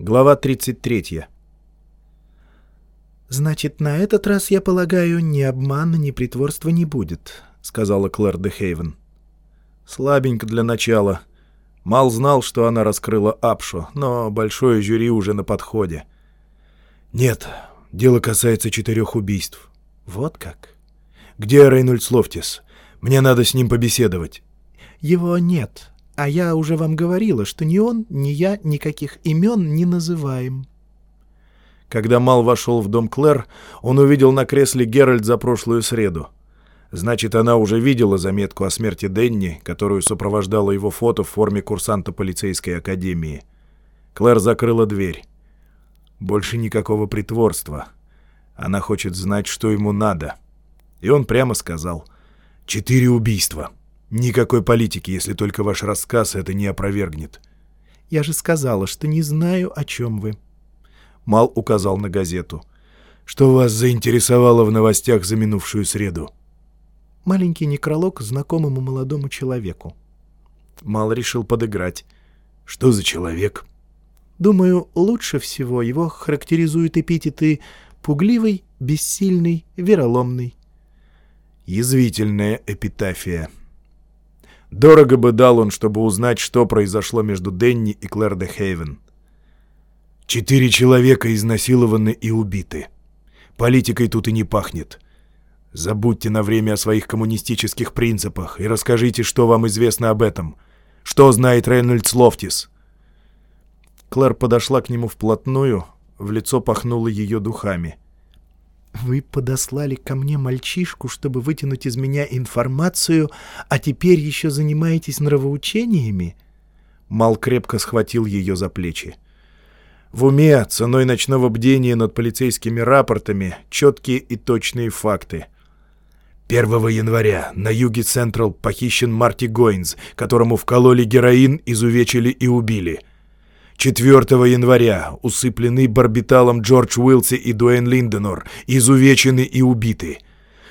Глава 33. «Значит, на этот раз, я полагаю, ни обмана, ни притворства не будет», — сказала Клэр де Хейвен. «Слабенько для начала. Мал знал, что она раскрыла Апшу, но большое жюри уже на подходе». «Нет, дело касается четырех убийств». «Вот как?» «Где Рейнольдс Лофтис? Мне надо с ним побеседовать». «Его нет», а я уже вам говорила, что ни он, ни я никаких имен не называем. Когда Мал вошел в дом Клэр, он увидел на кресле Геральт за прошлую среду. Значит, она уже видела заметку о смерти Денни, которую сопровождало его фото в форме курсанта полицейской академии. Клэр закрыла дверь. Больше никакого притворства. Она хочет знать, что ему надо. И он прямо сказал «Четыре убийства». Никакой политики, если только ваш рассказ это не опровергнет. Я же сказала, что не знаю, о чем вы. Мал указал на газету. Что вас заинтересовало в новостях за минувшую среду? Маленький некролог знакомому молодому человеку. Мал решил подыграть. Что за человек? Думаю, лучше всего его характеризуют эпитеты «пугливый», «бессильный», «вероломный». Язвительная эпитафия. Дорого бы дал он, чтобы узнать, что произошло между Денни и Клэр де Хейвен. Четыре человека изнасилованы и убиты. Политикой тут и не пахнет. Забудьте на время о своих коммунистических принципах и расскажите, что вам известно об этом. Что знает Рейнольдс Лофтис?» Клэр подошла к нему вплотную, в лицо пахнуло ее духами. Вы подослали ко мне мальчишку, чтобы вытянуть из меня информацию, а теперь еще занимаетесь нравоучениями?» Мал крепко схватил ее за плечи. В уме, ценой ночного бдения над полицейскими рапортами, четкие и точные факты. 1 января на юге Централ похищен Марти Гойнс, которому вкололи героин, изувечили и убили — 4 января усыплены барбиталом Джордж Уилси и Дуэйн Линденор, изувечены и убиты.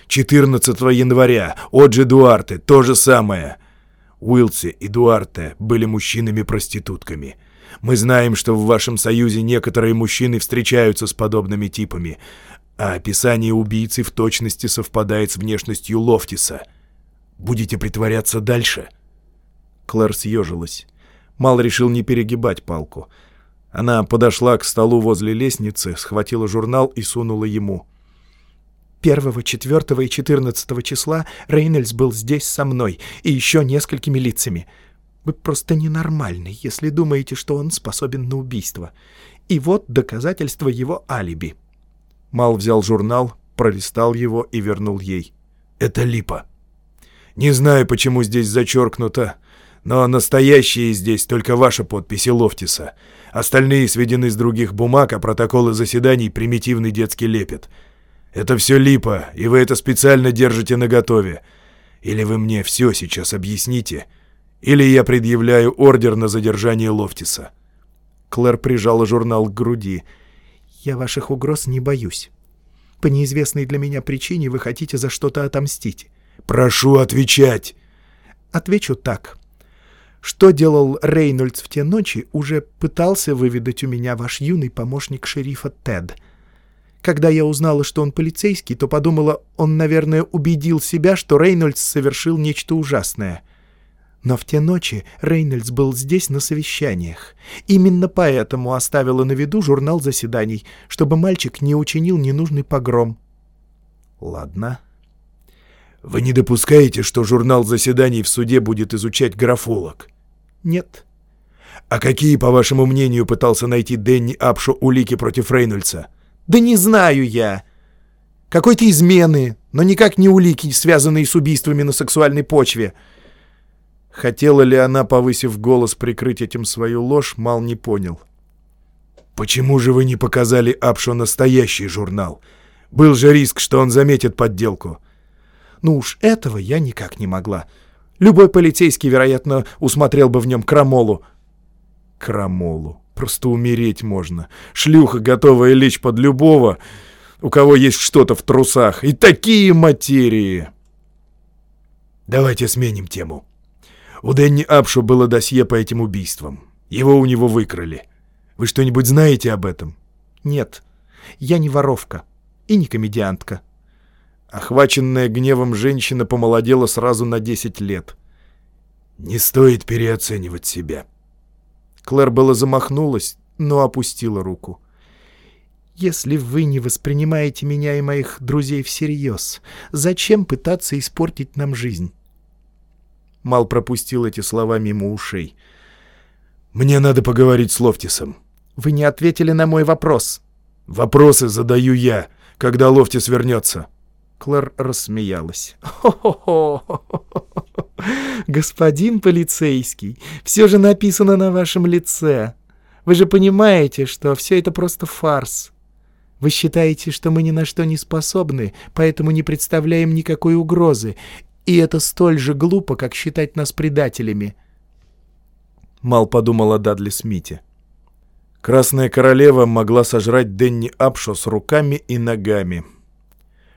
14 января Оджи Дуарте, то же самое. Уилси и Дуарте были мужчинами-проститутками. Мы знаем, что в вашем союзе некоторые мужчины встречаются с подобными типами, а описание убийцы в точности совпадает с внешностью Лофтиса. Будете притворяться дальше?» Клэр съежилась. Мал решил не перегибать палку. Она подошла к столу возле лестницы, схватила журнал и сунула ему. «Первого, четвертого и четырнадцатого числа Рейнольдс был здесь со мной и еще несколькими лицами. Вы просто ненормальный, если думаете, что он способен на убийство. И вот доказательство его алиби». Мал взял журнал, пролистал его и вернул ей. «Это липа. Не знаю, почему здесь зачеркнуто но настоящие здесь только ваша подпись и Лофтиса. Остальные сведены с других бумаг, а протоколы заседаний — примитивный детский лепет. Это все липа, и вы это специально держите наготове. Или вы мне все сейчас объясните, или я предъявляю ордер на задержание Лофтиса». Клэр прижала журнал к груди. «Я ваших угроз не боюсь. По неизвестной для меня причине вы хотите за что-то отомстить». «Прошу отвечать!» «Отвечу так. Что делал Рейнольдс в те ночи, уже пытался выведать у меня ваш юный помощник шерифа Тед. Когда я узнала, что он полицейский, то подумала, он, наверное, убедил себя, что Рейнольдс совершил нечто ужасное. Но в те ночи Рейнольдс был здесь на совещаниях. Именно поэтому оставила на виду журнал заседаний, чтобы мальчик не учинил ненужный погром. Ладно. Вы не допускаете, что журнал заседаний в суде будет изучать графолог? «Нет». «А какие, по вашему мнению, пытался найти Дэнни Апшо улики против Рейнольдса?» «Да не знаю я. Какой-то измены, но никак не улики, связанные с убийствами на сексуальной почве». Хотела ли она, повысив голос, прикрыть этим свою ложь, Мал не понял. «Почему же вы не показали Апшо настоящий журнал? Был же риск, что он заметит подделку». «Ну уж этого я никак не могла». Любой полицейский, вероятно, усмотрел бы в нем крамолу. Крамолу. Просто умереть можно. Шлюха, готовая лечь под любого, у кого есть что-то в трусах. И такие материи. Давайте сменим тему. У Дэнни Апшу было досье по этим убийствам. Его у него выкрали. Вы что-нибудь знаете об этом? Нет, я не воровка и не комедиантка. Охваченная гневом женщина помолодела сразу на 10 лет. Не стоит переоценивать себя. Клэр было замахнулась, но опустила руку. «Если вы не воспринимаете меня и моих друзей всерьез, зачем пытаться испортить нам жизнь?» Мал пропустил эти слова мимо ушей. «Мне надо поговорить с Лофтисом». «Вы не ответили на мой вопрос». «Вопросы задаю я, когда Лофтис вернется». Клэр рассмеялась. «Хо-хо-хо! Господин полицейский, все же написано на вашем лице. Вы же понимаете, что все это просто фарс. Вы считаете, что мы ни на что не способны, поэтому не представляем никакой угрозы, и это столь же глупо, как считать нас предателями». Мал подумал о Дадли Смите. Красная королева могла сожрать Денни Апшо с руками и ногами.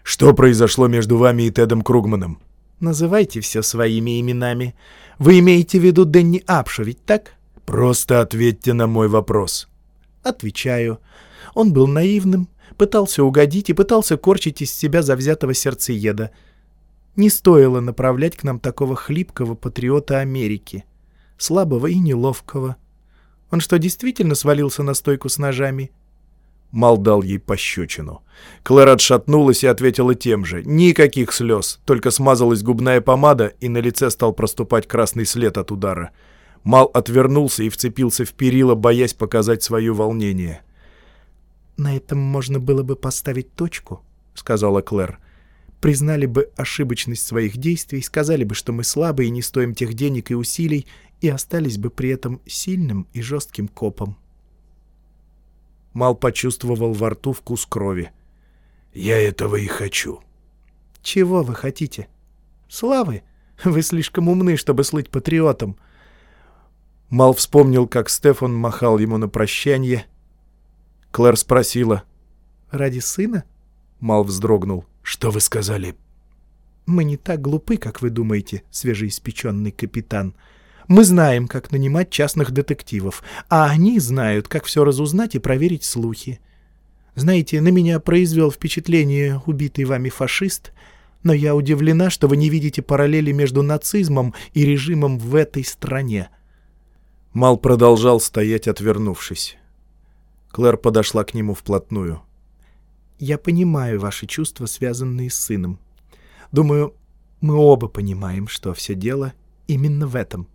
Что произошло между вами и Тедом Кругманом? Называйте все своими именами. Вы имеете в виду Денни Апшо, ведь так? Просто ответьте на мой вопрос. Отвечаю. Он был наивным, пытался угодить и пытался корчить из себя завзятого сердцееда. Не стоило направлять к нам такого хлипкого патриота Америки, слабого и неловкого. Он что, действительно свалился на стойку с ножами? Мал дал ей пощечину. Клэр отшатнулась и ответила тем же. Никаких слез, только смазалась губная помада, и на лице стал проступать красный след от удара. Мал отвернулся и вцепился в перила, боясь показать свое волнение. «На этом можно было бы поставить точку», — сказала Клэр признали бы ошибочность своих действий, сказали бы, что мы слабы и не стоим тех денег и усилий, и остались бы при этом сильным и жестким копом. Мал почувствовал во рту вкус крови. «Я этого и хочу». «Чего вы хотите? Славы? Вы слишком умны, чтобы слыть патриотом». Мал вспомнил, как Стефан махал ему на прощание. Клэр спросила. «Ради сына?» Мал вздрогнул. «Что вы сказали?» «Мы не так глупы, как вы думаете, свежеиспеченный капитан. Мы знаем, как нанимать частных детективов, а они знают, как все разузнать и проверить слухи. Знаете, на меня произвел впечатление убитый вами фашист, но я удивлена, что вы не видите параллели между нацизмом и режимом в этой стране». Мал продолжал стоять, отвернувшись. Клэр подошла к нему вплотную. Я понимаю ваши чувства, связанные с сыном. Думаю, мы оба понимаем, что все дело именно в этом.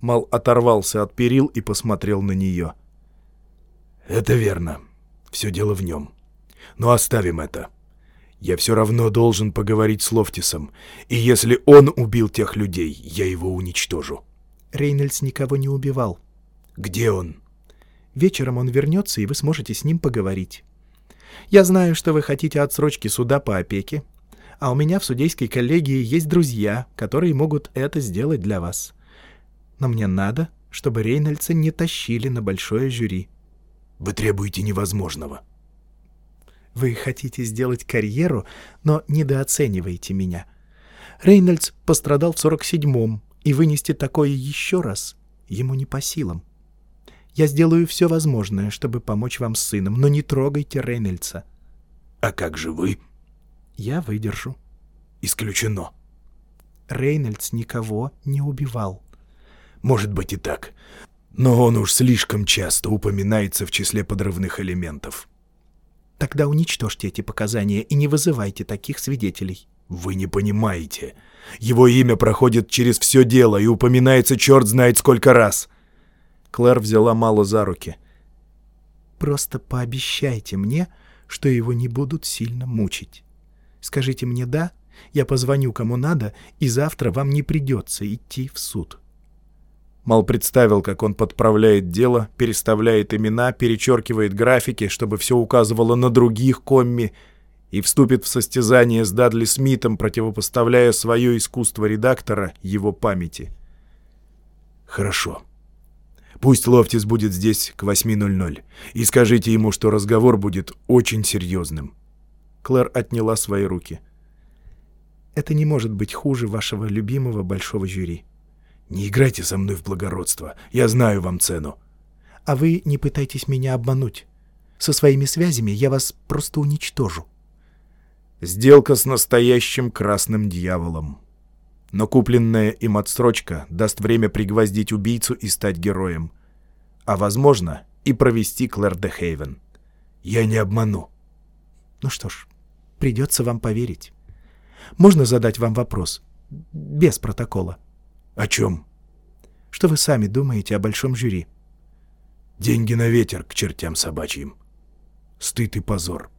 Мал оторвался от перил и посмотрел на нее. «Это верно. Все дело в нем. Но оставим это. Я все равно должен поговорить с Лофтисом, и если он убил тех людей, я его уничтожу». Рейнольдс никого не убивал. «Где он?» «Вечером он вернется, и вы сможете с ним поговорить». Я знаю, что вы хотите отсрочки суда по опеке, а у меня в судейской коллегии есть друзья, которые могут это сделать для вас. Но мне надо, чтобы Рейнольдса не тащили на большое жюри. Вы требуете невозможного. Вы хотите сделать карьеру, но недооцениваете меня. Рейнольдс пострадал в 47-м, и вынести такое еще раз ему не по силам. Я сделаю все возможное, чтобы помочь вам с сыном, но не трогайте Рейнольдса. А как же вы? Я выдержу. Исключено. Рейнольдс никого не убивал. Может быть и так. Но он уж слишком часто упоминается в числе подрывных элементов. Тогда уничтожьте эти показания и не вызывайте таких свидетелей. Вы не понимаете. Его имя проходит через все дело и упоминается черт знает сколько раз. Клэр взяла мало за руки. «Просто пообещайте мне, что его не будут сильно мучить. Скажите мне «да», я позвоню кому надо, и завтра вам не придется идти в суд». Мал представил, как он подправляет дело, переставляет имена, перечеркивает графики, чтобы все указывало на других комми, и вступит в состязание с Дадли Смитом, противопоставляя свое искусство редактора его памяти. «Хорошо», Пусть Лофтис будет здесь к 8.00. И скажите ему, что разговор будет очень серьезным». Клэр отняла свои руки. «Это не может быть хуже вашего любимого большого жюри». «Не играйте со мной в благородство. Я знаю вам цену». А вы не пытайтесь меня обмануть. Со своими связями я вас просто уничтожу. Сделка с настоящим красным дьяволом. Но купленная им отсрочка даст время пригвоздить убийцу и стать героем. А, возможно, и провести Клэр де Хейвен. Я не обману. Ну что ж, придется вам поверить. Можно задать вам вопрос? Без протокола. О чем? Что вы сами думаете о большом жюри? Деньги на ветер к чертям собачьим. Стыд и позор.